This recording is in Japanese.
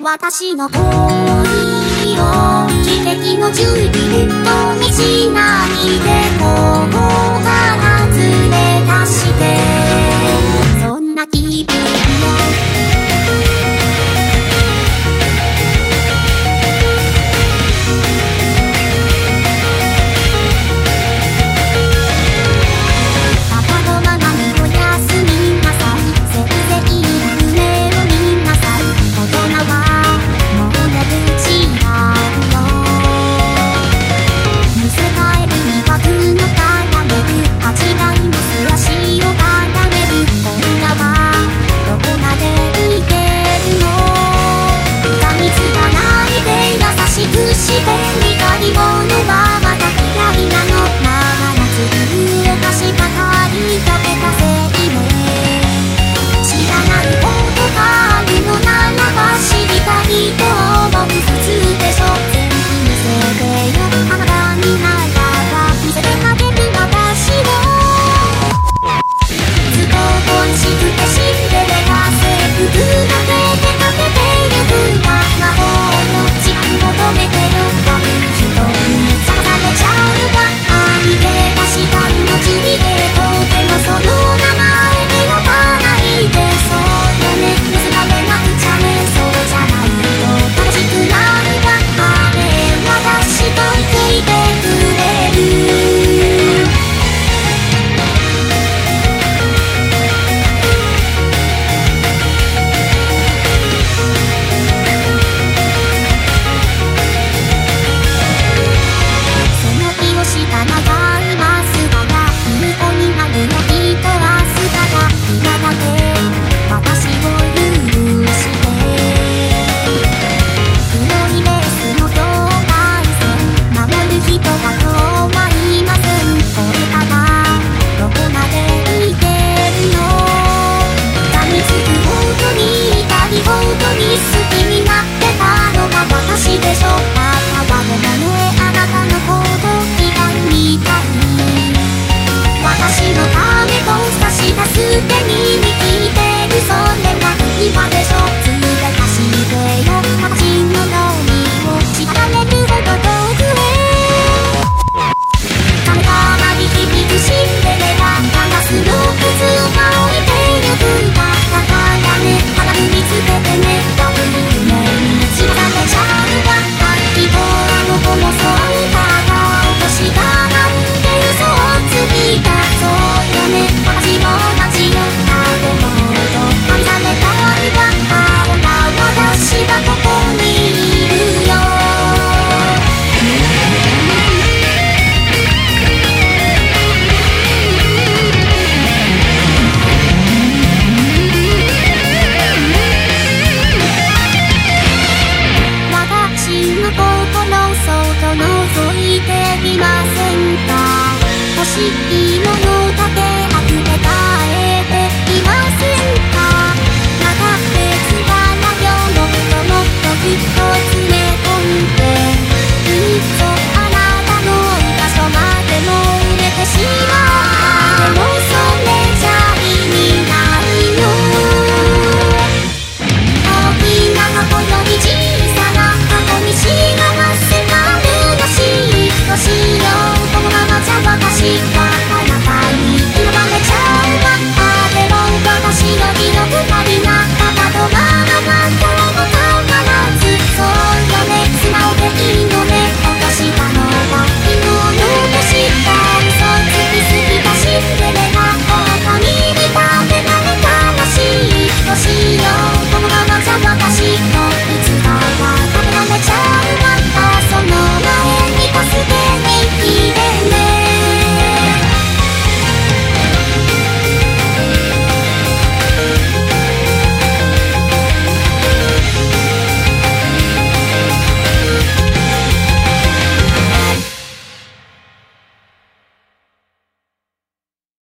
私の恋を奇跡の10ビルトにしないでここそよかしいの